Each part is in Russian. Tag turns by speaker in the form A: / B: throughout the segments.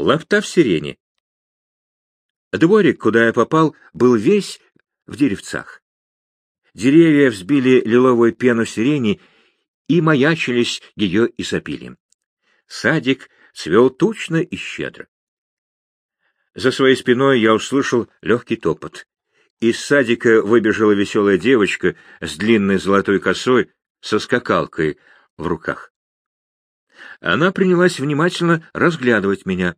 A: Лапта в сирене. Дворик, куда я попал, был весь в деревцах. Деревья взбили лиловую пену сирени и маячились ее изобилием. Садик цвел тучно и щедро. За своей спиной я услышал легкий топот. Из садика выбежала веселая девочка с длинной золотой косой, со скакалкой в руках. Она принялась внимательно разглядывать меня.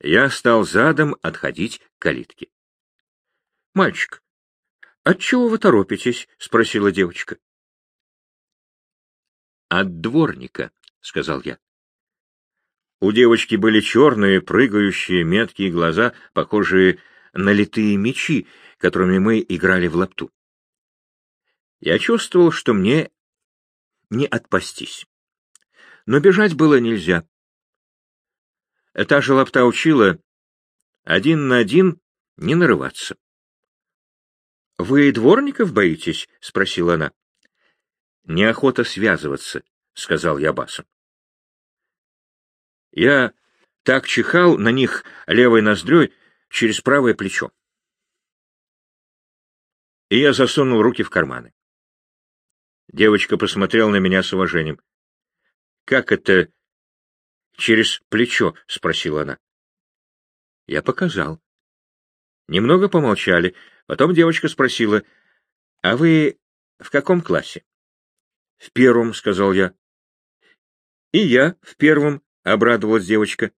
A: Я стал задом отходить к калитке. — Мальчик, отчего вы торопитесь? — спросила девочка. — От дворника, — сказал я. У девочки были черные, прыгающие, меткие глаза, похожие на литые мечи, которыми мы играли в лапту. Я чувствовал, что мне не отпастись. Но бежать было нельзя. Та же лапта учила один на один не нарываться. — Вы дворников боитесь? — спросила она. — Неохота связываться, — сказал я басом. Я так чихал на них левой ноздрёй через правое плечо. И я засунул руки в карманы. Девочка посмотрела на меня с уважением. — Как это через плечо? — спросила она. Я показал. Немного помолчали. Потом девочка спросила, — А вы в каком классе? — В первом, — сказал я. — И я в первом, — обрадовалась девочка.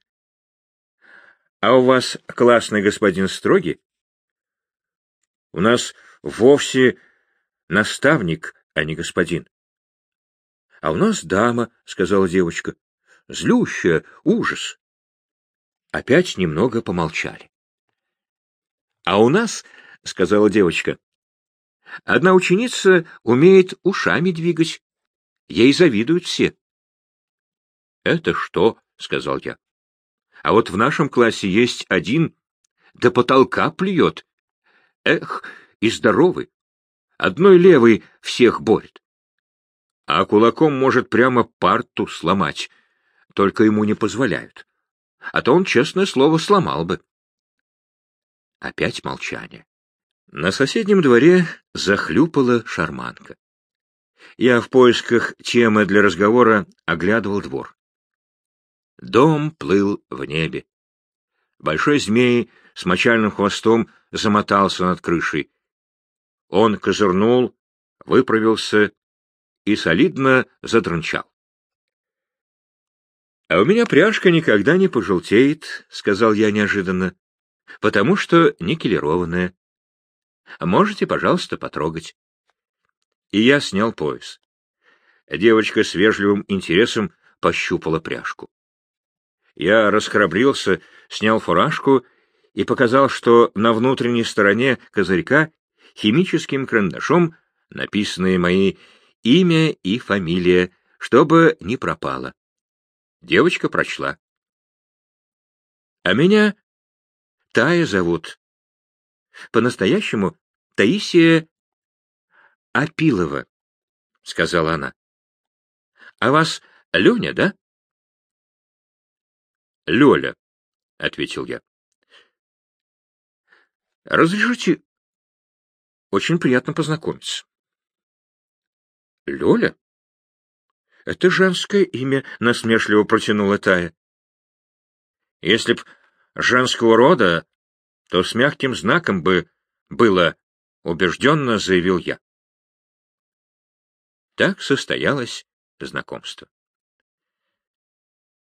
A: — А у вас классный господин строгий? — У нас вовсе наставник, а не господин. — А у нас дама, — сказала девочка. — Злющая, ужас. Опять немного помолчали. — А у нас, — сказала девочка, — одна ученица умеет ушами двигать. Ей завидуют все. — Это что? — сказал я. — А вот в нашем классе есть один, до потолка плюет. Эх, и здоровый. Одной левой всех борет. А кулаком может прямо парту сломать, только ему не позволяют. А то он, честное слово, сломал бы. Опять молчание. На соседнем дворе захлюпала шарманка. Я в поисках темы для разговора оглядывал двор. Дом плыл в небе. Большой змей с мочальным хвостом замотался над крышей. Он козырнул, выправился и солидно затрынчал. — А у меня пряжка никогда не пожелтеет, — сказал я неожиданно, — потому что никелированная. Можете, пожалуйста, потрогать. И я снял пояс. Девочка с вежливым интересом пощупала пряжку. Я расхрабрился, снял фуражку и показал, что на внутренней стороне козырька химическим карандашом написаны мои имя и фамилия, чтобы не пропало. Девочка прочла. — А меня Тая зовут. По-настоящему Таисия Апилова, — сказала она. — А вас Леня, да? — Лёля, — ответил я. — Разрешите очень приятно познакомиться. — Лёля? — Это женское имя, — насмешливо протянула Тая. — Если б женского рода, то с мягким знаком бы было, — убежденно заявил я. Так состоялось знакомство.